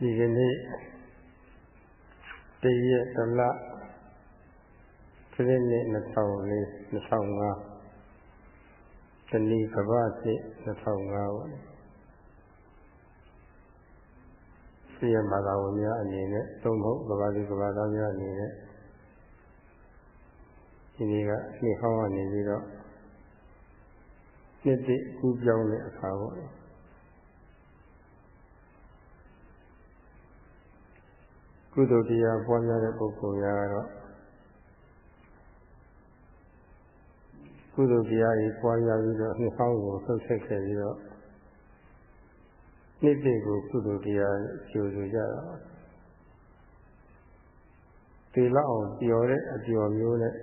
ဒီကနေ့တရက်တလခရစ်နှစ်2004 2005တဏီကဘာစစ်2005ပေါ့စီရဘာသာဝင်များအနေနဲ့သုံးဖို့ကဘာဒီကဘာသားများအနေနဲ့ဒီနေ့ကနှစ်ဟောင်းကနေပြီးတော့နှစ်တိကူးပြောင်းတဲ့အခါပေါ့ ကုသိုလ်တရားပွားများတဲ့ပုဂ္ဂိုလ်များကတော့ကုသိုလ်တရားကြီးပွားများပြီးတော့နှစ်ဟောင်းကိုဆုတ်ဆက်ခဲ့ပြီးတော့နှစ်တိကိုကုသိုလ်တရားကျိုးဆိုကြတာဒီလောက်အောင်ပျော်တဲ့အပျော်မျိုးနဲ့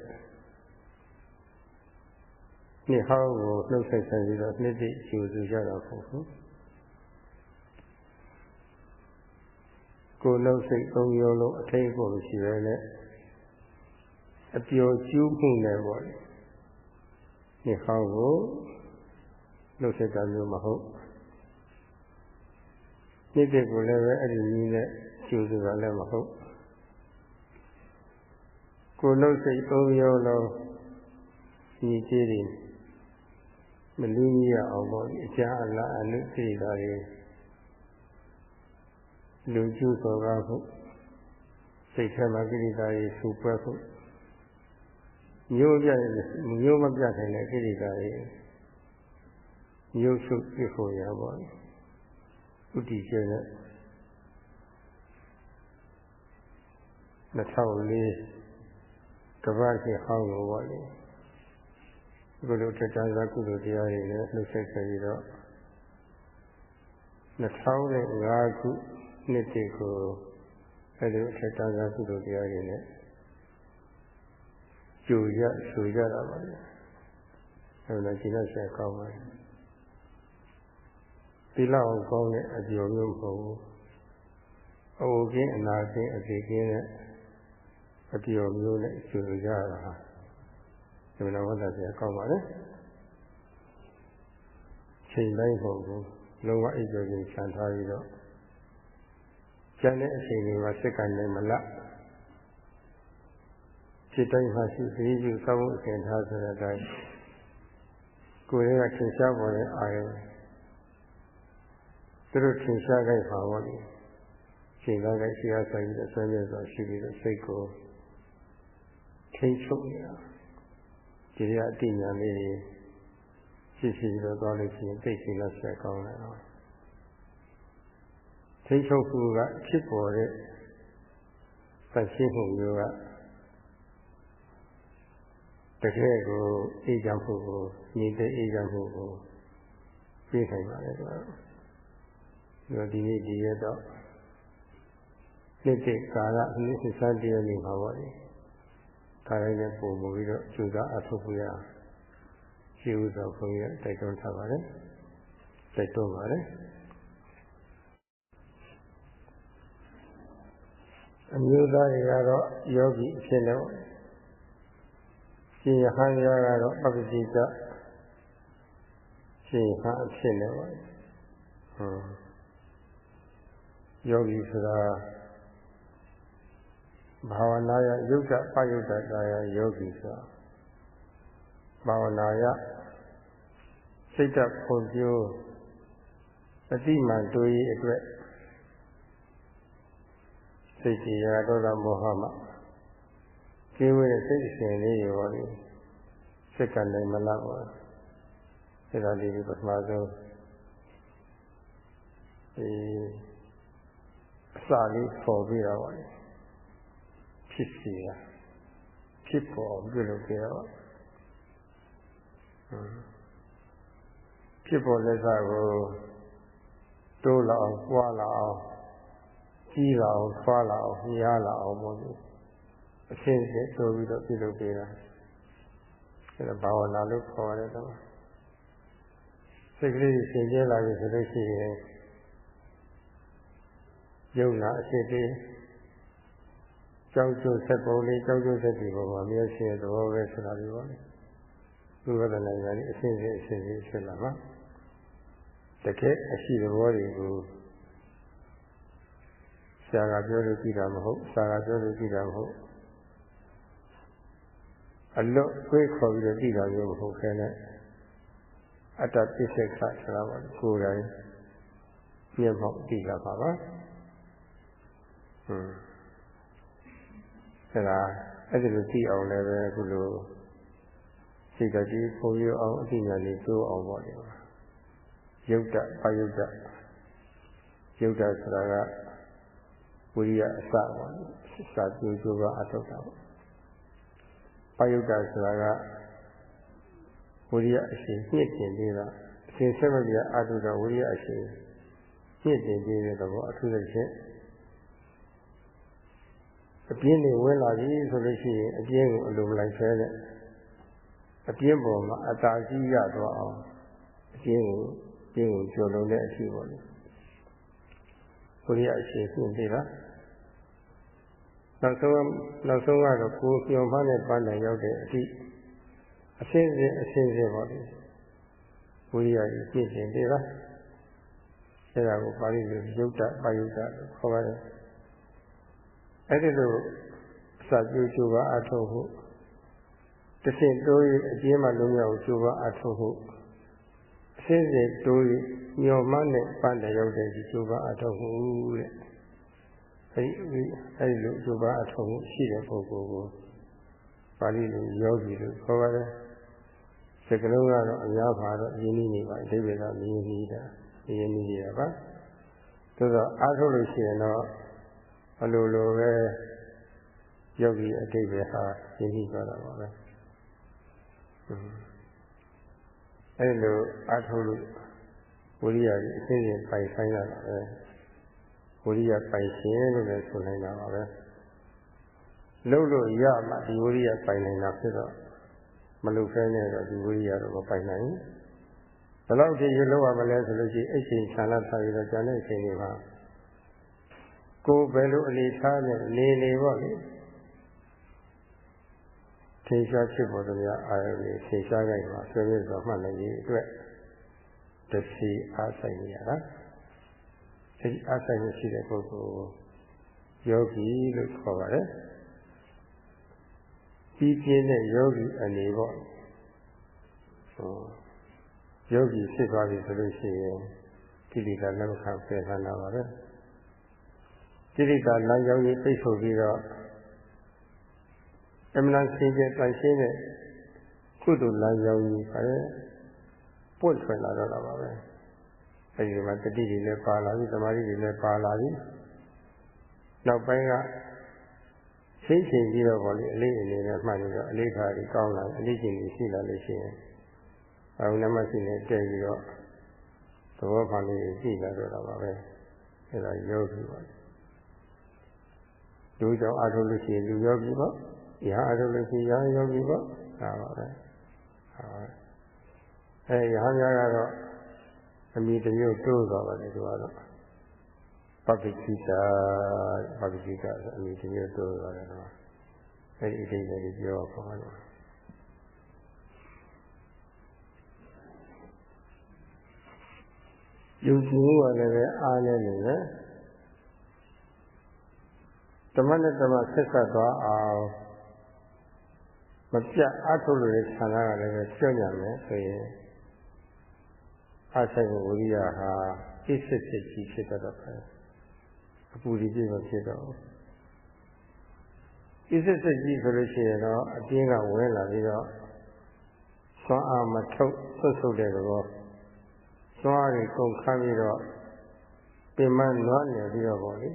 နှစ်ဟောင်းကိုနှုတ်ဆက်ဆံပြီးတော့နှစ်တိကျိုးဆိုကြတာပေါ့ဟုတ် ကိုယ်လုံးစိတ်သုံးရောလုံးအထိတ်ကိုမရှိပဲနဲ့အပျော်ကျူးမှုနဲ့ပေါ့လေနှစ်ဟောင်းကိုနှုတ်ဆက်တာမျိုးမဟုတ်နှစ်တိကိုလည်းပဲအဲ့ဒီနည်းနဲ့ကျိုးဆိုတာလည်းမဟုတ်ကိုယ်လုံးစိတ်သုံးရောလုံးဒီကြည်တွေမလူးကြီးရအောင်ပေါ့အကြအလားအနုသိတာတွေ လူကျူစောကားဖို့စိတ်ထဲမှာကိရိတာတွေဆူပွက်ဖို့မျိုးပြမျိုးမပြနိုင်တဲ့ကိရိတာတွေမျိုးစုပြဖို့ရပါဘူးဥတီကျတဲ့2004ကဘာခေဟောင်းကိုပေါ့လေဒီလိုတက်တာကုသိုလ်တရားတွေနဲ့လှုပ်ဆက်ခဲ့ပြီးတော့2005ခု နှစ်တည်းကိုအဲဒီအထက်တန်းစားကုသိုလ်တရားတွေနဲ့ကြိုရဆူကြတာပါလေအဲဒီတော့ဒီလောက်ဆက်ကောင်းပါလေဒီလောက်ကောင်းတဲ့အကျော်မျိုးမဟုတ်ဘူးအဝကင်းအနာကင်းအသေးကင်းတဲ့အကျော်မျိုးနဲ့ကြိုရတာဟာဒီလိုဝတ်တာဆရာကောင်းပါလေချိန်တိုင်းမဟုတ်ဘူးလုံးဝအိပ်ကြခြင်းခြံထားပြီးတော့ ကျန်တဲ့အချိန်တွေမှာစိတ်ကနေမလတ်စိတ်တိုင်းမှာရှိသတိပြုစောင့်အစဉ်ထားဆိုတဲ့အတိုင်းကိုယ်ရဲ့ထင်ရှားပေါ်တဲ့အာရုံသူတို့ထင်ရှားကြပါဘောလေချိန်ကားကရှိအားဆိုင်ပြီးတော့ဆွဲမြဲစွာရှိပြီးတော့စိတ်ကိုထိချုပ်နေတာဒီရအတိညာလေးရှိရှိပြီးတော့သွားလို့ရှိရင်သိရှိလို့ဆက်ကောင်းတ ယ်နော်ထိချုပ်မှုကဖြစ်ပေါ်တဲ့ပတ်ရှိမှုမျိုးကတကယ်ကိုအေးချမ်းမှုကိုညီတဲ့အေးချမ်းမှုကိုပြည့်နိုင်ပါလေကွာဒီဒီနေ့ဒီရတော့နှစ်တိကာလနှစ်စစတရားနေမှာပေါ့လေခါတိုင်းနဲ့ပုံပြီးတော့ကျူစာအထုတ်ပြရရှိဥစွာဘုန်းကြီးတိုက်တွန်းထားပါတယ်တိုက်တွန်းပါတယ် အမျိုးသားတွေကတော့ယောဂီအဖြစ်နဲ့ရှင်ယဟန်ရကတော့ပပ္ပတိကရှင်ယဟန်အဖြစ်နဲ့ပါဟုတ်ယောဂီဆိုတာဘာဝနာယယုတ်တပယုတ်တတာယယောဂီဆိုတာဘာဝနာယစိတ်တဖွံ့ဖြိုးအတိမှန်တွေးအတွက် စိတ်တရားဒေါသမောဟမှာကျင်းဝဲတဲ့စိတ်အစဉ်လေးရောလေစိတ်ကလည်းမလောက်ပါအဲဒါလေးကိုပထမဆုံးဒီအစာလေးပေါ်ပြီးတော့ပါလေဖြစ်စီတာဖြစ်ပေါ်ပြုလုပ်ကြတော့ဖြစ်ပေါ်လက်စားကိုတိုးလာအောင်ပွားလာအောင် ကြီးလာအောင်ထွားလာအောင်ညားလာအောင်ပေါ့လေအရှင်းရှင်းဆိုပြီးတော့ပြုလုပ်ပေးတာအဲဒါဘာဝနာလို့ခေါ်ရတယ်တော့စိတ်ကလေးရှင်ကျဲလာပြီဆိုလို့ရှိရင်ယုံနာအဖြစ်တည်းကြောက်ကြွဆက်ပုံလေးကြောက်ကြွဆက်ဒီပုံမှာမျက်ရှိတဲ့သဘောပဲဆိုတာဒီပေါ့လေသူဝဒနာညာလေးအရှင်းရှင်းအရှင်းရှင်းဖြစ်လာမှာတကယ်အရှိသဘောတွေကို ဆရာကပြောလို့ကြည့်တာမဟုတ်စာကပြောလို့ကြည့်တာမဟုတ်အလွတ်တွေးခေါ်ပြီးတော့ကြည့်တာမျိုးမဟုတ်ခဲနဲ့အတ္တပစ္စက္ခဆိုတာပါကိုယ်တိုင်မျက်မှောက်ကြည့်တာပါပါဟွန်းအဲဒါအဲ့ဒီလိုကြည့်အောင်လည်းပဲအခုလိုစိတ်တကြီးပုံရအောင်အသိဉာဏ်လေးတိုးအောင်ပေါ့လေယုတ်တပယုတ်တယုတ်တဆိုတာက ဝိရိယအစပါစာကြိုးကြိုးကအထုတ်တာပေါ့ပယုတ်တဆိုတာကဝိရိယအရှင်ညှစ်တင်သေးတာအရှင်ဆက်မပြအာထုတော်ဝိရိယအရှင်ညှစ်တင်သေးတဲ့သဘောအထူးသဖြင့်အပြင်းတွေဝင်လာပြီဆိုလို့ရှိရင်အပြင်းကိုအလိုမလိုက်ဆဲနဲ့အပြင်းပေါ်မှာအတာကြီးရသွားအောင်အပြင်းကိုပြင်းကိုကျော်လုံးတဲ့အဖြစ်ပေါ့လေကိုရီးယားအရှင်ပြင်သေးတာ နောက်ဆုံးနောက်ဆုံးကတော့ကိုယ်ပြောင်းဖမ်းတဲ့ပန်းတိုင်ရောက်တဲ့အထိအစင်းစင်းအစင်းစင်းပေါ့လေကိုရီးယားကြီးပြင်ပြင်သေးတာအဲဒါကိုပါဠိလိုယုတ်တပါယုတ်တလို့ခေါ်ပါတယ်အဲ့ဒီလိုစာကြိုးကြိုးပါအထောက်ဖို့တဆင့်တိုး၍အကျဉ်းမှလုံးရောက်ကြိုးပါအထောက်ဖို့အစစ်စစ်တိုး၍ညော်မနဲ့ပန်းတယ်ရောက်တဲ့ဒီကြိုးပါအထောက်ဖို့တဲ့ အဲဒီအဲဒီလိုကြိုးပါအထောက်ဖို့ရှိတဲ့ပုဂ္ဂိုလ်ကိုပါဠိလိုယောဂီလို့ခေါ်ပါတယ်စကလုံးကတော့အများပါတော့ရင်းနှီးနေပါအဓိပ္ပာယ်ကမြင်နေတာရင်းနှီးနေတာပါသို့တော့အားထုတ်လို့ရှိရင်တော့အလိုလိုပဲယောဂီအတိတ်ပဲဟာရှင်းပြီးသွားတာပါပဲအဲလိုအားထုတ်လို့ဝိရိယကြီးအစဉ်စဉ်ပိုင်ဆိုင်ရတာပဲ ဝိရိယပိုင်ရှင်လို့လည်းဆိုနိုင်တာပါပဲလုံးလို့ရမှဒီဝိရိယပိုင်နိုင်တာဖြစ်တော့မလုပ်ဖဲနဲ့တော့ဒီဝိရိယတော့မပိုင်နိုင်ဘူးဘယ်လောက်ထိရလို့ရမလဲဆိုလို့ရှိရင်အချိန်ခြာလထားပြီးတော့ကျန်တဲ့အချိန်တွေမှာကိုဘယ်လိုအနေထားနဲ့နေနေပေါ့လေထေရှားဖြစ်ပေါ်တဲ့အာရုံတွေထေရှားကြိုက်မှာဆွေးနွေးတော်မှတ်နိုင်ရေးအတွက်တစီအားဆိုင်နေရတာ အဲဒီအားဆိုင်ရှိတဲ့ပုဂ္ဂိုလ်ယောဂီလို့ခေါ်ပါတယ်ပြီးပြင်းတဲ့ယောဂီအနေပေါ့ဟောယောဂီဖြစ်သွားပြီဆိုလို့ရှိရင်ကိလေသာလက်မခံပယ်ခံတာပါပဲစိရိတာလမ်းကြောင်းကြီးပိတ်ဆို့ပြီးတော့အမှန်စင်ကြယ်တန်ရှင်းတဲ့ကုသိုလ်လမ်းကြောင်းကြီးပါလေပွင့်ထွက်လာတော့တာပါပဲ အဲဒီမှာတတိတွေလည်းပါလာပြီသမာဓိတွေလည်းပါလာပြီနောက်ပိုင်းကသိချင်းပြီးတော့ဗောလေအလေးအနေနဲ့မှတ်ပြီးတော့အလေးခါကြီးကောင်းလာအလေးချင်းကြီးရှိလာလို့ရှိရင်အောင်နမရှိနေတည့်ပြီးတော့သဘောခံလေးရှိလာတော့တာပါပဲအဲဒါယောဂီပါလူကြောင့်အားထုတ်လို့ရှိရင်လူယောဂီပေါ့။ရဟအားထုတ်လို့ရှိရင်ရဟယောဂီပေါ့။ဒါပါပဲ။ဟာ။အဲရဟန်းများကတော့ အမိတမျိုးတိုးသွားပါတယ်သူကတော့ပပ္ပိကိတာပပ္ပိကိတာအမိတမျိုးတိုးသွားတယ်တော့အဲဒီအဓိပ္ပာယ်ကိုပြောပါတော့ယုံကြည်မှုကလည်းပဲအားနေနေတယ်ဓမ္မနဲ့ဓမ္မဆက်ဆက်သွားအောင်မပြတ်အထုလို့တဲ့ဆန္ဒကလည်းပဲပြောကြမယ်ဆိုရင် အဆိုင်ဝိရိယဟာစိတ်စစ်စစ်ကြီးဖြစ်တတ်တယ်အပူဒီပြည့်မဖြစ်တော့ဘူးစိတ်စစ်ကြီးဆိုလို့ရှိရင်တော့အပြင်းကဝင်လာပြီးတော့သွမ်းအားမထုတ်ဆွတ်ဆုပ်တဲ့ကောသွမ်းအားတွေကုန်ခန်းပြီးတော့ပင်မနွားနေပြီးတော့ပေါ့လေ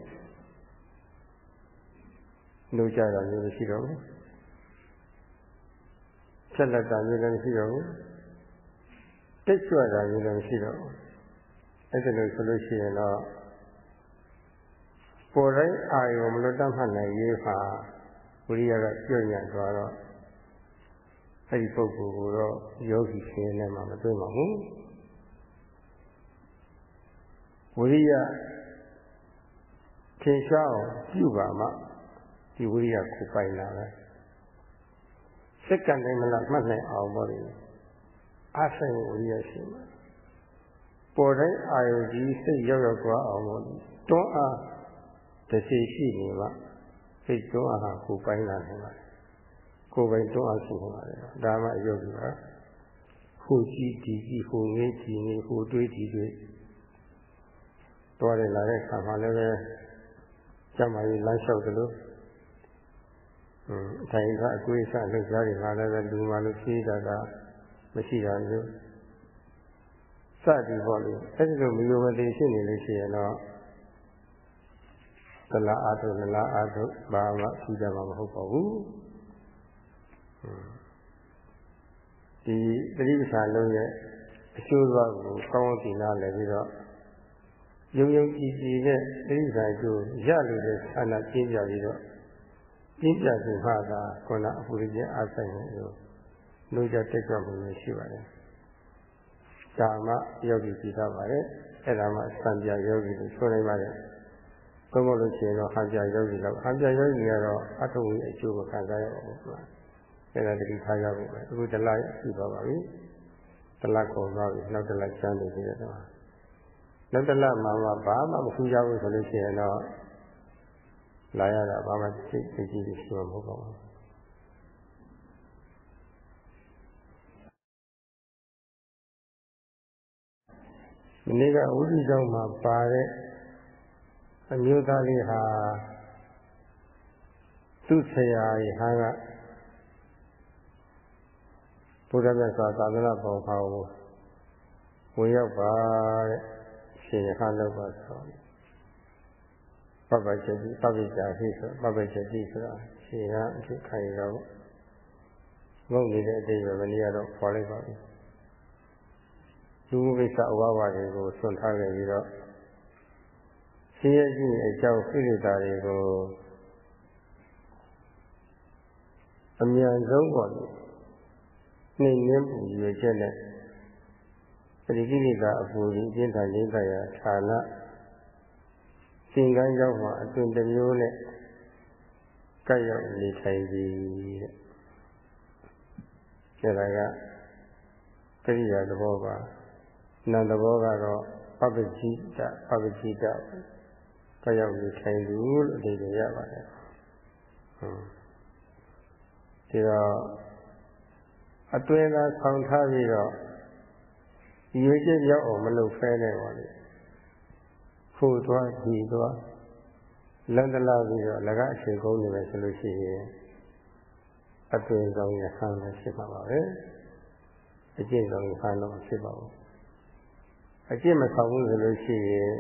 နှုတ်ကြတာမျိုးမရှိတော့ဘူးဆက်လက်တာမျိုးလည်းမရှိတော့ဘူး တိတ်ကြွတာမျိုးလည်းမရှိတော့ဘူးအဲ့ဒါလို့ဆိုလို့ရှိရင်တော့ပေါ်တိုင်းအာယုံမလွတ်တတ်မှတ်နိုင်ရေးဟာဝိရိယကကျွညံ့သွားတော့အဲ့ဒီပုဂ္ဂိုလ်ကိုတော့ယောဂီရှင်နဲ့မှမတွေ့ပါဘူးဝိရိယထင်ရှားအောင်ပြုပါမှဒီဝိရိယကိုပိုင်လာပဲစက္ကန့်တိုင်းမလားမှတ်နိုင်အောင်ပေါ့လေ အားဆိုင်ဝိရိယရှိမှာပေါ်တိုင်းအာယုကြီးစိတ်ရောက်ရောက်သွားအောင်ပေါ့လေတွန်းအားတစ်စီရှိနေမှစိတ်တွန်းအားဟာကိုပိုင်းလာနိုင်ပါတယ်ကိုယ်ပိုင်တွန်းအားရှိနေပါတယ်ဒါမှအယုတ်ကဟိုကြည့်ဒီကြည့်ဟိုငေးကြည့်နေဟိုတွေးဒီတွေးတော်ရလာတဲ့ခါမှလည်းပဲကျမကြီးလမ်းလျှောက်တယ်လို့အင်းအထိုင်ကအကွေးအဆလှုပ်ရှားတွေမှာလည်းပဲလူမှလို့ဖြေးတာက မရှိတာမျိုးစသည်ပေါ့လေအဲ့ဒီလိုမီယိုမတိဖြစ်နေလို့ရှိရင်တော့သလားအာထုနလားအာထုဘာမှထူးကြမှာမဟုတ်ပါဘူးဒီတတိပ္ပာလုံးရဲ့အကျိုးသွားကိုကောင်းသိနာလည်းပြီးတော့ယုံယုံကြည်ကြည်နဲ့တတိပ္ပာကျိုးရလို့တဲ့ဆန္ဒပြင်းပြပြီးတော့ပြင်းပြသူဟာကခုနအပူရင်းအားဆိုင်နေလို့ နှိုးကြတက်ကြမှုရှိပါတယ်ဒါမှယောဂီကြည့်တာပါတယ်အဲ့ဒါမှစံပြယောဂီလို့ဆိုနိုင်ပါတယ်သုံးဖို့လို့ရှိရင်တော့ဟန်ပြယောဂီတော့ဟန်ပြယောဂီကတော့အထုံးကြီးအကျိုးကိုခံစားရအောင်ပါအဲ့ဒါတတိထားကြဖို့ပဲအခုတလားရှိပါပါပြီတလားကုန်သွားပြီနောက်တလားကျမ်းနေသေးတယ်တော့နောက်တလားမှာမှဘာမှမထူးကြဘူးဆိုလို့ရှိရင်တော့လာရတာဘာမှသိသိကြည့်ရှိမှာမဟုတ်ပါဘူး မနေ့ကဝိသုကျောင်းမှာပါတဲ့အမျိုးသားလေးဟာသူ့ဆရာကြီးဟာကဘုရားမြတ်စွာသာသနာ့ဘောင်ပါကိုဝင်ရောက်ပါတဲ့ရှင်ရဟန်းလောက်ပါဆိုပပချက်တိပပိတာဟိဆိုပပချက်တိဆိုတာရှင်ရအဖြစ်ခံရတော့ငုံနေတဲ့အတိတ်ပဲမနေ့ကတော့ခေါ်လိုက်ပါပြီ လူမှုကိစ္စအဝဝတွေကိုဆွန့်ထားခဲ့ပြီးတော့ရှင်ရဲ့ရှိအကြောင်းခိရိတာတွေကိုအမြန်ဆုံးပေါ်နေနှိမ်နှင်းပူရွေချက်နဲ့ပရိကိရိတာအပူကြီးအကျဉ်းထန်ရင်းတရားဌာနသင်္ကန်းရောက်မှအသွင်တစ်မျိုးနဲ့ကပ်ရောက်နေထိုင်သည်တဲ့ဒါကကရိယာသဘောပါ နံသဘောကတော့ပပ္ပจิတပပ္ပจิတကရောက်နေထိုင်သူလို့အဓိပ္ပာယ်ရပါတယ်ဟုတ်ဒီတော့အတွင်းသာဆောင်ထားပြီးတော့ရွေချက်ရောက်အောင်မလုပ်ဖဲနဲ့ပါလေဖို့သွားကြည့်သွားလန်တလာပြီးတော့လကအချိန်ကုန်နေမယ်ဆိုလို့ရှိရင်အတွင်းဆောင်ရဟန်းလည်းဖြစ်မှာပါပဲအကျင့်ဆောင်ရဟန်းတော့ဖြစ်ပါဘူး အကျင့်မဆောင်ဘူးဆိုလို့ရှိရင်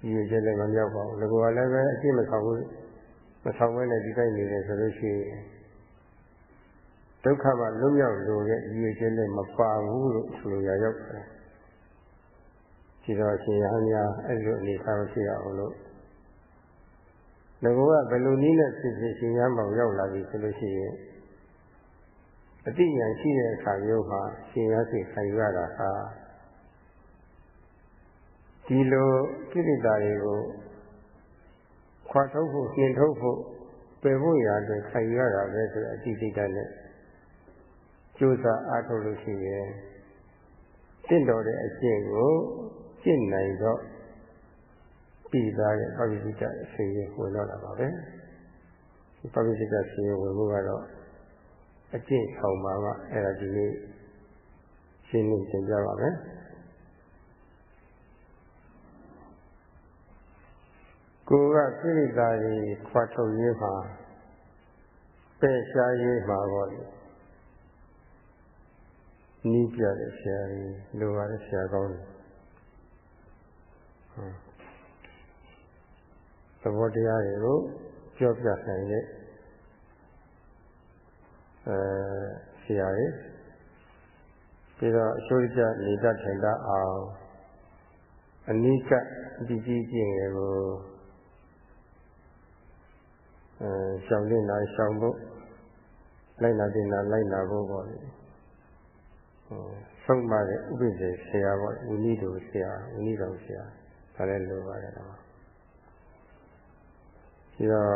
ဒီရချက်လည်းမမြောက်ပါဘူး။ဒါကလည်းပဲအကျင့်မဆောင်ဘူးမဆောင်ဘဲနဲ့ဒီတိုင်းနေတယ်ဆိုလို့ရှိရင်ဒုက္ခမှလွတ်မြောက်လို့ရဲ့ဒီရချက်လည်းမပါဘူးလို့ဆိုလိုရရောက်တယ်။ဒီတော့ရှင်ရဟန်းများအဲ့လိုအနေထားဖြစ်ရအောင်လို့ငကောကဘယ်လိုနည်းနဲ့ဖြစ်ဖြစ်ရှင်ရမောင်ရောက်လာပြီဆိုလို့ရှိရင်အတိညာရှိတဲ့အခါမျိုးမှာရှင်ရစိတ်ခံရတာဟာ ဒီလိုကိရိတာတွေကိုခွာထုတ်ဖို့နှင်ထုတ်ဖို့ပယ်ဖို့ရာအတွက်ခံရတာပဲဆိုတဲ့အတိစိတ်နဲ့ကြိုးစားအားထုတ်လို့ရှိရင်တင့်တော်တဲ့အကျင့်ကိုကျင့်နိုင်တော့ပြည်သားရဲ့ပရိသတ်အစီရင်ဝင်တော့တာပါပဲဒီပရိသတ်စီရင်ဝင်ဖို့ကတော့အကျင့်ဆောင်ပါမှအဲ့ဒါဒီနေ့ရှင်းနေသင်ကြပါမယ် ကိုကကိရိတာကြီးခွာထုတ်ရေးမှာပယ်ရှားရေးမှာပေါ့လေနီးပြတဲ့ဆရာကြီးလိုပါတဲ့ဆရာကောင်းတယ်သဘောတရားတွေကိုပြောပြနိုင်တဲ့အဲဆရာကြီးပြီးတော့အချိုးကျနေတတ်ထိုင်တတ်အောင်အနိကဒီကြီးကျင့်ရကို အဲရှောင်တင်တာရှောင်ဖို့လိုက်နာတင်တာလိုက်နာဖို့ပေါ့လေဆုံးမတဲ့ဥပိ္ပေဆရာပေါ့ဝိနည်းတော်ဆရာဝိနည်းတော်ဆရာဒါလည်းလိုပါတယ်တော့ဒီတော့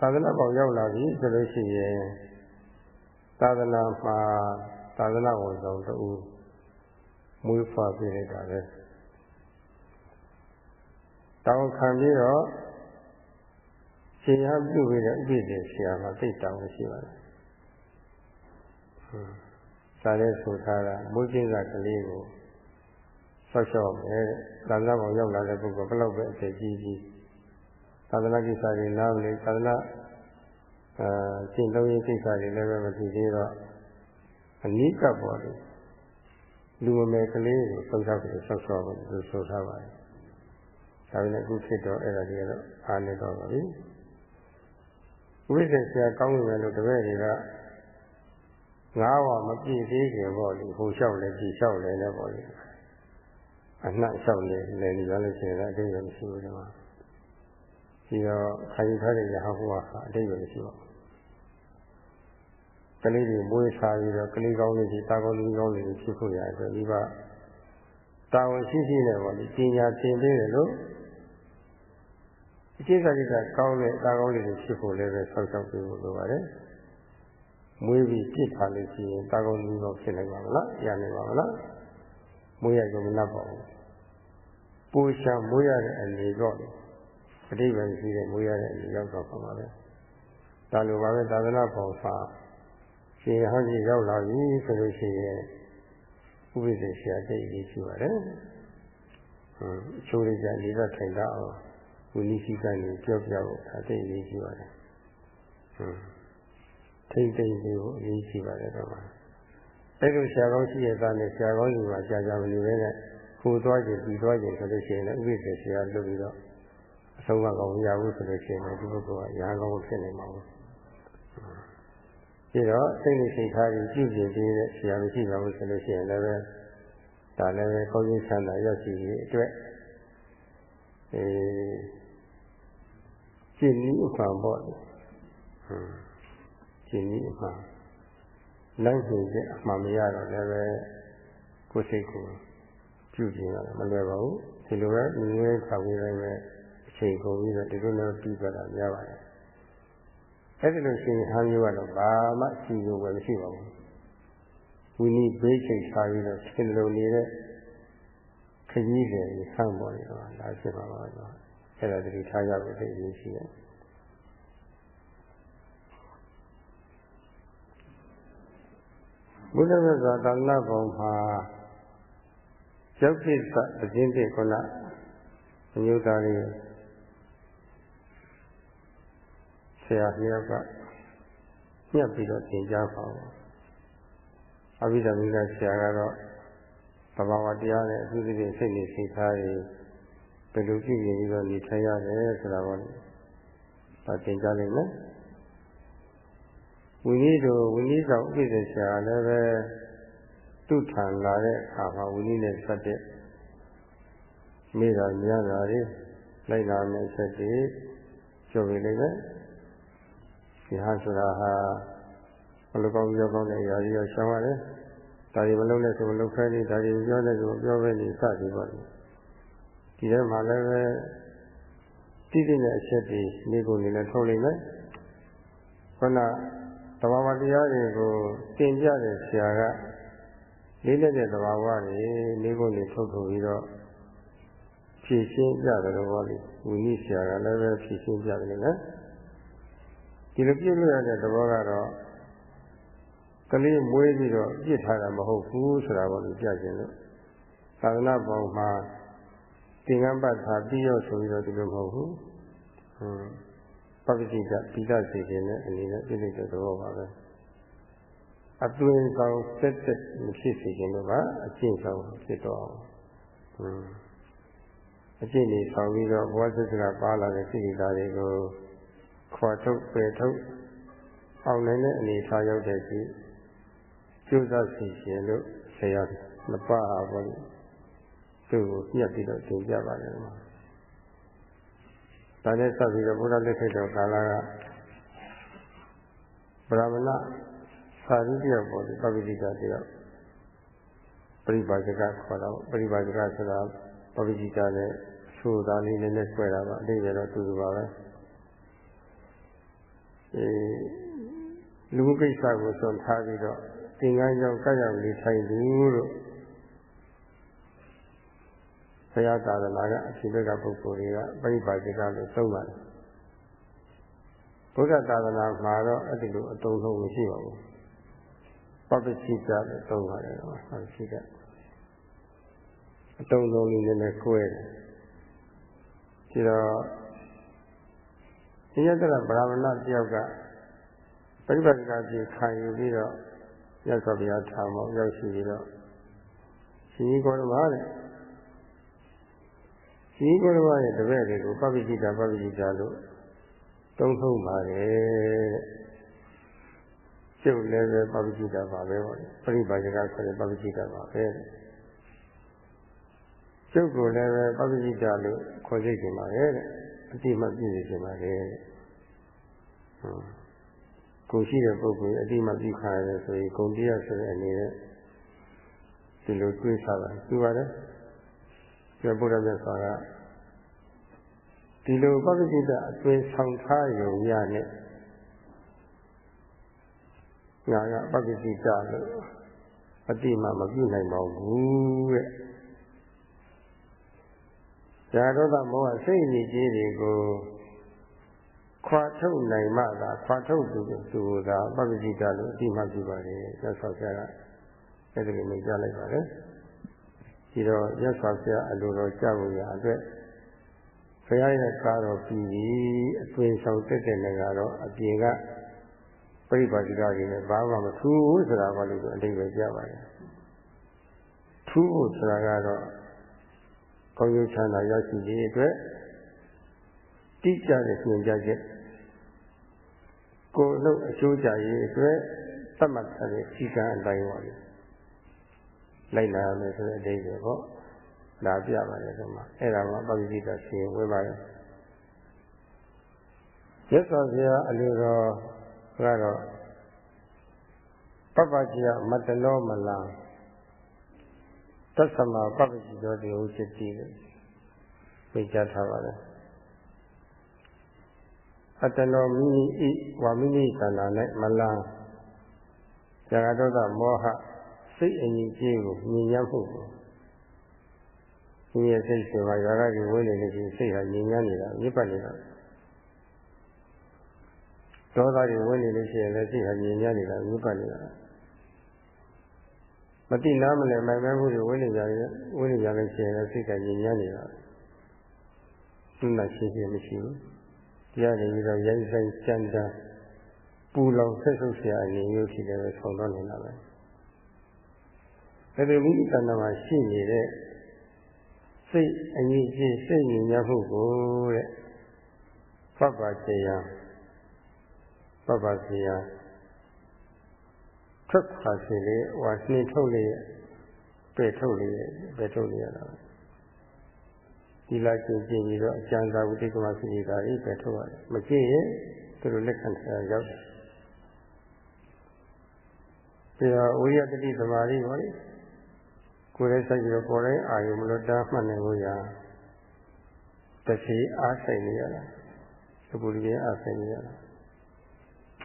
သာသနာပေါင်းရောက်လာပြီဆိုလို့ရှိရင်သာသနာမှာသာသနာဝန်ဆောင်တူမွေးဖွားပြလိုက်တာပဲတောင်းခံပြီးတော့ ရှင်ရပြုပြီးတဲ့ဥပိ္ပေဆရာမှာသိတောင်းရှိပါတယ်။စာရဲဆိုထားတာမွေးကင်းကကလေးကိုဆောက်ရှောက်မယ်သာသနာ့ဘောင်ရောက်လာတဲ့ပုဂ္ဂိုလ်ဘယ်လောက်ပဲအသက်ကြီးကြီးသာသနာကိစ္စတွေနားမလဲသာသနာအဲရှင်းလုံးရေးကိစ္စတွေလည်းပဲမသိသေးတော့အနိကပေါ်တယ်လူမမယ်ကလေးကိုဆောက်ရှောက်ပြီးဆောက်ရှောက်ဖို့သူဆိုထားပါတယ်။ဒါပေမဲ့အခုဖြစ်တော့အဲ့ဒါတွေကတော့အားနေတော့ပါပြီ။ ဝိဇ္ဇာဆရာကောင်းနေတယ်လို့တပည့်တွေကငါးဝမပြည့်သေးခင်ပေါ့လေဟိုလျှောက်လေဒီလျှောက်လေလည်းပေါ့လေအနှံ့လျှောက်လေလည်းဒီလိုလို့ရှိရင်လည်းအတိတ်မရှိဘူးဒီမှာဒီတော့ခိုင်ထားတဲ့ရဟန်းဘုရားအတိတ်မရှိပါဘူးကလေးတွေမွေးစားပြီးတော့ကလေးကောင်းလေးတွေတာကောင်းလေးကောင်းလေးတွေဖြစ်ဖို့ရတယ်ဆိုဒီကတာဝန်ရှိရှိနဲ့ပေါ့လေပညာသင်ပေးတယ်လို့ အရှိကတိကကောင်းတဲ့တာကောင်းလေးတွေဖြစ်ဖို့လည်းပဲဆောက်ရှောက်ပေးဖို့လိုပါတယ်မွေးပြီးပြစ်ထားလို့ရှိရင်တာကောင်းလေးကောင်းဖြစ်နိုင်ပါမလားရနိုင်ပါမလားမွေးရကြမနှပ်ပါဘူးပူရှာမွေးရတဲ့အနေတော့အတိပ္ပယ်ရှိတဲ့မွေးရတဲ့အနေရောက်တော့ပါပါပဲဒါလိုပါပဲသာသနာ့ပေါ်မှာရှင်ဟောင်းကြီးရောက်လာပြီဆိုလို့ရှိရင်ဥပိ္ပေဆရာတိတ်ကြီးရှိပါတယ်ဟွန်းအချိုးလေးကြနေတော့ထိုင်တော့ ဝိနည်းရှိကနေပြောပြဖို့ဒါတိတ်ကြီးရှိပါတယ်ဟွန်းထိမ့်သိမ့်လေးကိုအရေးကြီးပါတယ်တော့ပါအဲ့လိုဆရာကောင်းရှိတဲ့သားနဲ့ဆရာကောင်းကြီးမှာကြာကြာမနေပဲနဲ့ကိုသွားခြင်းပြီးသွားခြင်းဆိုလို့ရှိရင်လည်းဥပိ္ပေဆရာလုပ်ပြီးတော့အဆုံးမကောင်းမရဘူးဆိုလို့ရှိရင်လည်းဒီပုဂ္ဂိုလ်ကရာကောင်းဖြစ်နေမှာဘူးပြီးတော့စိတ်နဲ့စိတ်ထားပြီးပြုပြင်ပြီးတဲ့ဆရာမရှိပါဘူးဆိုလို့ရှိရင်လည်းပဲဒါလည်းပဲကောင်းကျိုးချမ်းသာရောက်ရှိရေးအတွက်အဲ ရှင်းနည်းဥပ္ပံပေါ့ဟွန်းရှင်းနည်းဥပ္ပံလိုက်နေတဲ့အမှန်မရတော့လည်းပဲကိုယ်စိတ်ကိုပြုပြင်ရတယ်မလွယ်ပါဘူးဒီလိုပဲမြင်ရဆောင်ရင်းပဲအချိန်ကုန်ပြီးတော့ဒီလိုမျိုးပြီးကြတာများပါတယ်အဲ့ဒီလိုရှင်ဟန်မျိုးကတော့ဘာမှစီလို့ပဲမရှိပါဘူးဝိနည်းဘေးချိတ်ထားပြီးတော့ရှင်လိုနေတဲ့ခကြီးတွေဆန့်ပေါ်နေတော့လာဖြစ်ပါပါတော့ အဲ့ဒါတတိထားရဖို့သိရရှိတယ်ဘုရားမြတ်စွာသာသနာ့ဘုံမှာရောက်ဖြစ်တဲ့အခြင်းဖြစ်ခုနအမျိုးသားလေးဆရာနှစ်ယောက်ကညှက်ပြီးတော့သင်ကြားပါဘူးအဘိဓမ္မိကဆရာကတော့သဘာဝတရားနဲ့အထူးသဖြင့်စိတ်နဲ့စိတ်ထားတွေ ဘယ်လိုကြည့်ရင်ပြီးတော့နေထိုင်ရတယ်ဆိုတာပေါ့လေဒါသင်ကြားလိမ့်မယ်ဝိနည်းတို့ဝိနည်းဆောင်ဥပ္ပဒေဆရာလည်းပဲသူ့ထံလာတဲ့အခါမှာဝိနည်းနဲ့ဆက်တဲ့မိတာညတာတွေလိုက်လာမယ့်ဆက်တွေကြိုပြီးလိမ့်မယ်ဒီဟာဆိုတာဟာဘလိုကောင်းပြောကောင်းတဲ့အရာကြီးရောရှောင်းရတယ်ဒါတွေမလုပ်နဲ့ဆိုမလုပ်ခဲနေဒါတွေပြောနေဆိုပြောပဲနေစသည်ပေါ့လေ ဒီထဲမှာလည်းပဲတိတိနဲ့အချက်တွေနေကုန်နေလည်းထုတ်လိမ့်မယ်ခုနသဘာဝတရားတွေကိုသင်ပြတဲ့ဆရာကလေးလက်တဲ့သဘာဝတွေနေကုန်နေထုတ်ထုတ်ပြီးတော့ဖြည့်ရှင်းပြတယ်လို့ပြောလိဝိနည်းဆရာကလည်းပဲဖြည့်ရှင်းပြတယ်နော်ဒီလိုပြည့်လို့ရတဲ့သဘောကတော့ကလေးမွေးပြီးတော့ပြစ်ထားတာမဟုတ်ဘူးဆိုတာကိုပြခြင်းလို့သာသနာပေါင်းမှာ သင်္ကန်းပတ်ထားပြီးရောဆိုပြီးတော့ဒီလိုမဟုတ်ဘူးဟွန်းပပ္ပတိကပိဋကစေခြင်းနဲ့အနေနဲ့ပြည့်တဲ့သဘောပါပဲအသွင်ဆောင်ဆက်ဆက်မဖြစ်စေခြင်းတို့ကအကျင့်ဆောင်ဖြစ်တော့ဟွန်းအကျင့်တွေဆောင်ပြီးတော့ဘဝသစ္စာပါလာတဲ့စိတ်ဓာတ်တွေကိုခွာထုတ်ပယ်ထုတ်အောင်နိုင်တဲ့အနေထားရောက်တဲ့စီကျိုးစားစီရှင်လို့ဆရာနှစ်ပါးဟာပေါ့ သူ့ကိုညှက်ပြီးတော့သင်ပြပါတယ်မှာဒါနဲ့ဆက်ပြီးတော့ဘုရားလက်ထက်တော်ကာလကဗြဟ္မဏသာရိတယောက်ပေါ့ဒီပပိတိကတယောက်ပရိပါဇကခေါ်တော့ပရိပါဇကဆိုတာပပိတိကနဲ့ဆိုတာလေးနည်းနည်းဆွဲတာပါအတိအကျတော့တူတူပါပဲအဲလူမှုကိစ္စကိုဆွန်ထားပြီးတော့သင်္ကန်းကြောင့်ကရောက်နေထိုင်သူလို့ ဘုရားသာသနာကအရှင်ဘက်ကပုဂ္ဂိုလ်တွေကပြိပါဇိကလို့သုံးပါတယ်ဘုရားသာသနာမှာတော့အဲ့ဒီလိုအတုံးလုံးမရှိပါဘူးပပ္ပစိတလို့သုံးပါတယ်နော်ပပ္ပစိတအတုံးလုံးလေးနည်းနည်းကွဲတယ်ဒီတော့ဒီရတ္တဗြဟ္မဏတယောက်ကပရိပတ်ကကြီးခံယူပြီးတော့ရသော်ဘုရားထာမောရောက်ရှိပြီးတော့ရှင်ကောရမတဲ့ ရှင်ကောရမရဲ့တပည့်တွေကိုပပ္ပစိတပပ္ပစိတလို့သုံးဆုံးပါတယ်တဲ့ကျုပ်လည်းပဲပပ္ပစိတပါပဲပေါ့ပရိပါဇကဆိုတဲ့ပပ္ပစိတပါပဲကျုပ်ကိုလည်းပဲပပ္ပစိတလို့ခေါ်စိတ်နေပါရဲ့တဲ့အတိမပြည့်စုံပါလေဟုတ်ကိုရှိတဲ့ပုဂ္ဂိုလ်အတိမပြည့်ခါရဲဆိုရင်ဂုံတရားဆိုတဲ့အနေနဲ့ဒီလိုတွေးစားတာသူပါတယ် ဒီဘုရားမြတ်စွာကဒီလိုပပ္ပစိတအတွင်ဆောင်ထားရုံရနဲ့ငါကပပ္ပစိတလို့အတိမမပြုနိုင်ပါဘူးတဲ့ဇာတောတမောဟစိတ်ကြီးကြီးတွေကိုခွာထုတ်နိုင်မှသာခွာထုတ်သူသူသာပပ္ပစိတလို့အတိမပြုပါတယ်ဆက်ဆောက်ကြတာအဲ့ဒီလိုမျိုးကြားလိုက်ပါတယ် ဒီတော့ရက်စွာပြအလိုတော်ကြောက်ရအတွက်ဘုရားရဲ့ကားတော်ပြီးပြီအသွင်ဆောင်တက်တဲ့နေကတော့အပြင်ကပြိပါတိကကြီးနဲ့ဘာမှမထူးဘူးဆိုတာကလည်းအတိတ်ပဲကြပါတယ်ထူးဖို့ဆိုတာကတော့ကောင်းကျိုးချမ်းသာရရှိခြင်းအတွက်တိကျတဲ့ညွှန်ကြားချက်ကိုယ်လုံးအကျိုးကြရေးအတွက်သတ်မှတ်ထားတဲ့စီကံအတိုင်းပါလေ လိုက်လာရမယ်ဆိုတဲ့အတိတ်ပဲပေါ့လာပြပါတယ်ဒီမှာအဲ့ဒါကပဋိသတ်ရှင်ဝဲပါရဲ့ရသော်ဆရာအလိုတော်ကတော့ပပ္ပจิယမတလောမလံသစ္ဆမပပ္ပจิတော်ဒီဟုတ်စစ်တိလို့ပြကြားထားပါတယ်အတနောမိမိဤဝါမိမိသန္တာ၌မလံဇာဂတောမောဟ စိတ်အငြိကြီးကိုမြင်ရမှုကိုဒီရဲ့စိတ်ဆိုတာရာဂကြီးဝင်နေလို့ရှိရင်စိတ်ဟာငြိမ်ငြမ်းနေတာမြစ်ပတ်နေတာဒေါသတွေဝင်နေလို့ရှိရင်လည်းစိတ်ဟာငြိမ်ငြမ်းနေတာမြစ်ပတ်နေတာမတိနာမလဲမိုင်မဲမှုတွေဝင်နေကြတယ်ဝင်နေကြလို့ရှိရင်လည်းစိတ်ကငြိမ်ငြမ်းနေတာသူနာရှိရှိမရှိဘူးတရားတွေပြီးတော့ရိုက်ဆိုင်ကြမ်းတမ်းပူလောင်ဆက်ဆုပ်เสียအနေမျိုးဖြစ်တယ်ဆောင်းတော့နေတာပဲ အဲဒီမိမိတဏ္ဍာမှာရှိနေတဲ့စိတ်အငြိကြီးစိတ်ညင်ညမှုကိုတဲ့ပပ္ပစေယပပ္ပစေယထွက်ခွာစေလေဟောနှင်ထုတ်လေပယ်ထုတ်လေပယ်ထုတ်လေရတာဒီလာကျင့်ကြည့်ပြီးတော့အကျဉ်းသာဝိတိကမစိတာကြီးပယ်ထုတ်ရတယ်မကြည့်ရင်သူတို့လက်ခံထားရောက်တယ်ပြီးတော့ဝိရတတိသမာဓိပါလေ ကိုယ်ရဲ့စိုက်ပြီးတော့ကိုယ်ရဲ့အာယုမလို့တားမှတ်နိုင်လို့ရတစီအားဆိုင်နေရတာဒီပုရိသေအားဆိုင်နေရတာ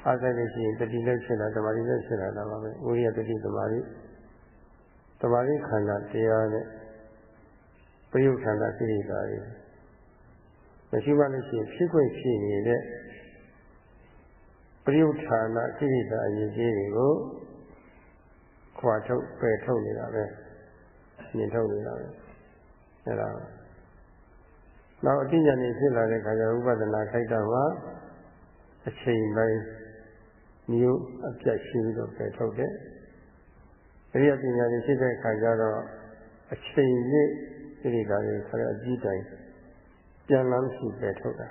အားဆိုင်လို့ရှိရင်တတိလည်းဖြစ်လာသမာဓိလည်းဖြစ်လာတာပါပဲဝိရိယတတိသမာဓိသမာဓိခန္ဓာတရားနဲ့ပယုခန္ဓာစိရိတာတွေမရှိမှလို့ရှိရင်ဖြစ်ခွင့်ရှိနေတဲ့ပယုဌာနစိရိတာအရေးကြီးတွေကိုခွာထုတ်ပယ်ထုတ်နေတာပဲ မြင်ထုတ်နေတာပဲအဲ့ဒါနောက်အတိညာနေဖြစ်လာတဲ့ခါကျဥပဒနာခိုက်တာကအချိန်ပိုင်းမျိုးအပြတ်ရှိပြီးတော့ပယ်ထုတ်တယ်အရိယပညာတွေဖြစ်တဲ့ခါကျတော့အချိန်ရည်စိရိကာတွေခါရအကြည့်တိုင်းပြန်လာမရှိပယ်ထုတ်တာ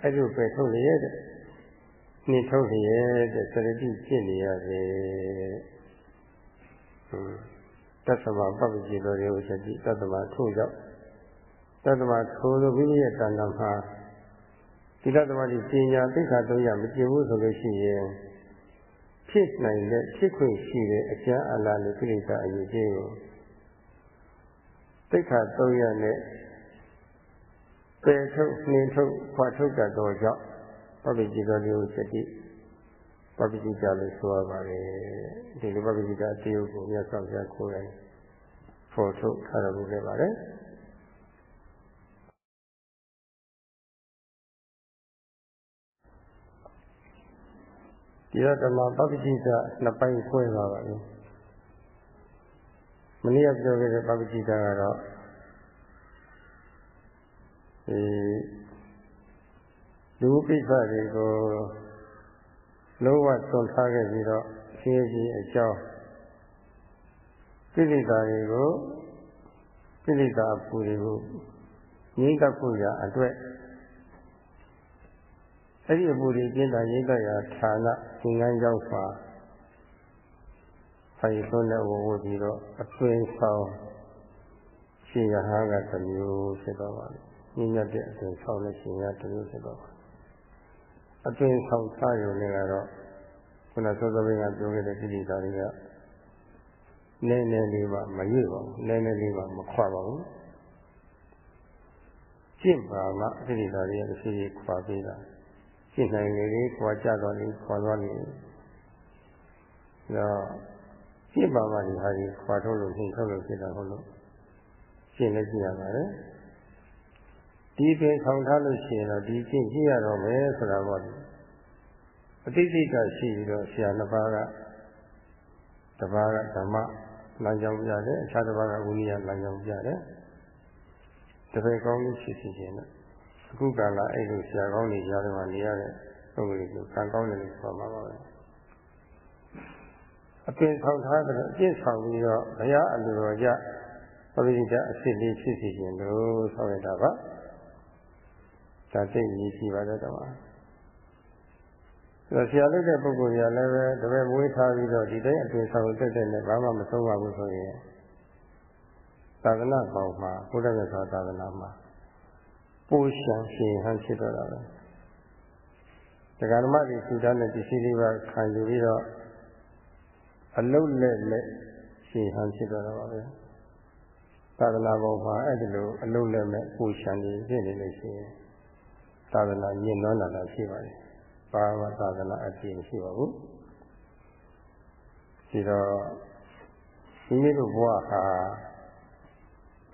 အဲ့ဒီပယ်ထုတ်ရတဲ့နှိထုတ်ရတဲ့စရတိဖြစ်နေရတယ်ဟုတ် တသမပပ္ပစီတော်တွေကိုချက်ကြည့်တသမထို့ကြောင့်တသမထိုးလို့မိမိရဲ့တဏ္ဍာမှာဒီတသမတိပညာသိက္ခာသုံးရမကျင်ဘူးဆိုလို့ရှိရင်ဖြစ်နိုင်တဲ့ဖြစ်ခွင့်ရှိတဲ့အကျမ်းအလားနဲ့ကိလေသာအရေးကြီးကိုသိက္ခာသုံးရနဲ့ပယ်ထုတ်နှင်ထုတ်ခွာထုတ်တတ်သောကြောင့်ပပ္ပစီတော်တွေကိုချက်ကြည့် ပပ္ပတိကလို့ဆိုရပါတယ်ဒီလိုပပ္ပတိကအတယုတ်ကိုမြတ်စွာဘုရားကိုယ်တိုင်ဖော်ထုတ်ထားတော်မူခဲ့ပါတယ်ဒီတော့ဓမ္မပပ္ပจิတနှစ်ပိုင်းခွဲသွားပါပြီမနေ့ကပြောခဲ့တဲ့ပပ္ပจิတကတော့ဒီလူပိစ္ဆတွေကို လုံးဝသွန်ထားခဲ့ပြီးတော့ရှင်းရှင်းအကြောင်းကိလေသာတွေကိုကိလေသာအပူတွေကိုငြိမ့်တတ်ဖို့ရအတွက်အဲ့ဒီအပူတွေကျင်းတာရိတ်တရာဌာနသင်္ကန်းကြောင့်ပါဆိုင်သွန်းတဲ့ဝဝပြီးတော့အတွင်းဆောင်ရှင်ရဟန်းကတစ်မျိုးဖြစ်တော့ပါလိမ့်ညညတဲ့အတွင်းဆောင်တဲ့ရှင်ရတစ်မျိုးဖြစ်တော့ပါ အတွင်းဆောင်စားရုံနဲ့ကတော့ခုနစောစောကပြောခဲ့တဲ့ကိလေသာတွေကနည်းနည်းလေးမှမရွေ့ပါဘူးနည်းနည်းလေးမှမခွာပါဘူးကျင့်ပါမှကိလေသာတွေတစ်စီးစီးခွာပေးတာကျင့်နိုင်လေလေခွာကြတော့လေခွာသွားလေတော့ကျင့်ပါမှဒီဟာကြီးခွာထုတ်လို့နှိမ့်ထုတ်လို့ဖြစ်တာဟုတ်လို့ကျင့်လည်းကျင့်ရပါတယ် ဒီပင်ဆောင်ထားလို့ရှိရင်တော့ဒီကျင့်ကြည့်ရတော့မယ်ဆိုတာပေါ့အတိတ်ကရှိပြီးတော့ဆရာနှစ်ပါးကတပါးကဓမ္မလမ်းကြောင်းပြတယ်အခြားတစ်ပါးကဝိနည်းလမ်းကြောင်းပြတယ်တပည့်ကောင်းလို့ရှိရှိခြင်းနဲ့အခုကလာအဲ့လိုဆရာကောင်းတွေကြားထဲမှာနေရတဲ့ပုဂ္ဂိုလ်တွေကံကောင်းတယ်လို့ဆိုမှာပါပဲအပင်ဆောင်ထားတဲ့အကျင့်ဆောင်ပြီးတော့ဘုရားအလိုတော်ကြပရိသတ်အစစ်လေးဖြစ်စီခြင်းလို့ဆောက်ရတာပါ ဒါသိရည်ရှိပါတယ်တော့ဆရာလုပ်တဲ့ပုဂ္ဂိုလ်တွေကလည်းပဲတပည့်မွေးထားပြီးတော့ဒီတိုင်းအတွေ့ဆောင်တက်တဲ့နဲ့ဘာမှမဆုံးပါဘူးဆိုရင်သာသနာ့ဘောင်မှာဘုရားမြတ်စွာသာသနာမှာပိုးရှံရှင်ဟန်ဖြစ်တော့တာပဲတရားဓမ္မတွေစူတန်းတဲ့ပစ္စည်းလေးပါခံယူပြီးတော့အလုတ်လက်လက်ရှင်ဟန်ဖြစ်တော့တာပါပဲသာသနာဘောင်မှာအဲ့ဒီလိုအလုတ်လက်မဲ့ပိုးရှံနေဖြစ်နေလို့ရှိရင် သာသနာညင်နွမ်းတာလည်းရှိပါတယ်ဘာမှသာသနာအပြည့်မရှိပါဘူးဒီတော့ဒီနေ့တို့ဘဝဟာ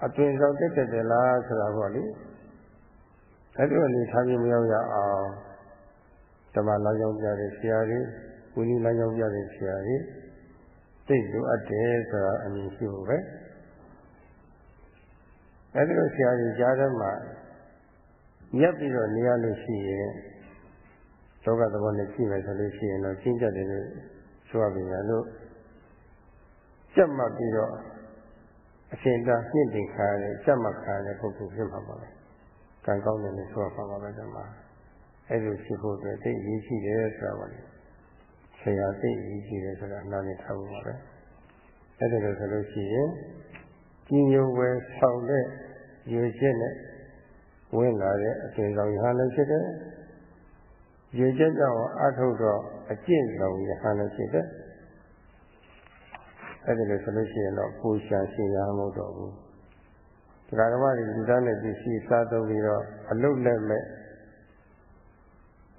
အတွင်ဆောင်တက်တက်လားဆိုတာပေါ့လေအဲ့ဒီအနေထားပြီးမရောက်ရအောင်ဓမ္မလမ်းကြောင်းပြတဲ့ဆရာကြီးဝိနည်းလမ်းကြောင်းပြတဲ့ဆရာကြီးသိလိုအပ်တယ်ဆိုတာအမြင်ရှိဖို့ပဲအဲ့ဒီလိုဆရာကြီးကြားထဲမှာ ရပ်ပြီးတော့နေရလို့ရှိရင်လောကသဘောနဲ့ကြည့်မယ်ဆိုလို့ရှိရင်တော့ကျင့်ကြတယ်လို့ဆိုရပြီလို့စက်မှတ်ပြီးတော့အရှင်သာမြင့်တင်ခါရတဲ့စက်မှတ်ခါရတဲ့ပုဂ္ဂိုလ်ဖြစ်မှာပါပဲ။ကံကောင်းတယ်လို့ဆိုရပါပါပဲဒီမှာ။အဲ့လိုဖြစ်ဖို့အတွက်သိအရေးရှိတယ်ဆိုတာပါလေ။ဆရာသိအရေးရှိတယ်ဆိုတာအနားနဲ့ထားဖို့ပါပဲ။အဲ့ဒါလို့ဆိုလို့ရှိရင်ကြီးညိုဝယ်ဆောင်တဲ့ရွေချက်နဲ့ ဝင်လာတဲ့အရှင်ဆောင်ရဟန်းလည်းဖြစ်တယ်။ရေချက်ကြောင့်အထုတ်တော့အကျင့်ဆောင်ရဟန်းလည်းဖြစ်တယ်အဲ့ဒါလို့ဆိုလို့ရှိရင်တော့ပူရှာရှင်ရမဟုတ်တော့ဘူးတရားဓမ္မတွေလူသားနဲ့ပစ္စည်းစားသုံးပြီးတော့အလုတ်လက်မဲ့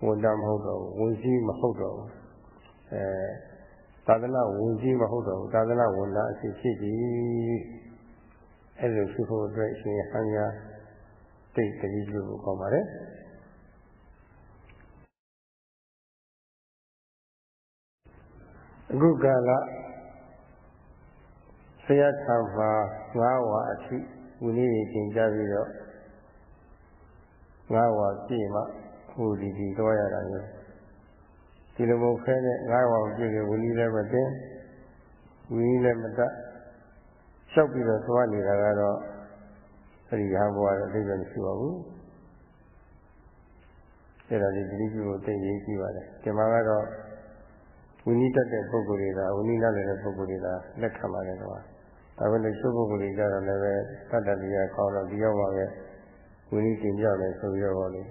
ဝန်တမဟုတ်တော့ဘူးဝန်စည်းမဟုတ်တော့ဘူးအဲသာသနာဝန်ကြီးမဟုတ်တော့ဘူးသာသနာဝန်သားအဖြစ်ဖြစ်ပြီအဲ့လိုဖြစ်ဖို့အတွက်ရှင်ဟန်များ တိတ်တတိပြုလို့ခေါ်ပါတယ်အခုကာလဆရာသံပါငါးဝါအထိဝိနည်းသင်ကြပြီးတော့ငါးဝါပြည့်မှဟိုဒီဒီတော့ရတာမျိုးဒီလိုမျိုးခဲတဲ့ငါးဝါပြည့်ကဝိနည်းလည်းမသိဝိနည်းလည်းမတတ်လျှောက်ပြီးတော့သွားနေတာကတော့ အဲဒီဟာဘဝတော့အဓိပ္ပာယ်မရှိပါဘူးအဲ့ဒါဒီတိပြုကိုသိရေးကြည့်ပါတယ်ဒီမှာကတော့ဝိနည်းတတ်တဲ့ပုဂ္ဂိုလ်တွေကဝိနည်းနားလည်တဲ့ပုဂ္ဂိုလ်တွေကလက်ခံပါတယ်ကွာဒါပေမဲ့ရှုပ်ပုဂ္ဂိုလ်တွေကြတော့လည်းပဲတတ်တတရားကောင်းတော့ဒီရောက်ပါပဲဝိနည်းတင်ပြမယ်ဆိုပြီးတော့လေ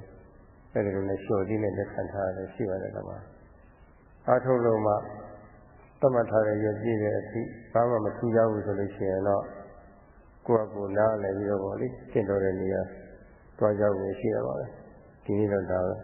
အဲ့ဒီလိုနဲ့လျှော်ကြီးနဲ့လက်ခံထားရတယ်ရှိပါတယ်ကွာအားထုတ်လို့မှသတ်မှတ်ထားတဲ့ရပြည့်တဲ့အထိဘာမှမထူးကြဘူးဆိုလို့ရှိရင်တော့ ကိုယ့်အကူနားလည်းပြီးတော့ပေါ့လေရှင်းတော်တဲ့နေရာတွားကြဖို့ရှိရပါပဲဒီနေ့တော့ဒါပဲ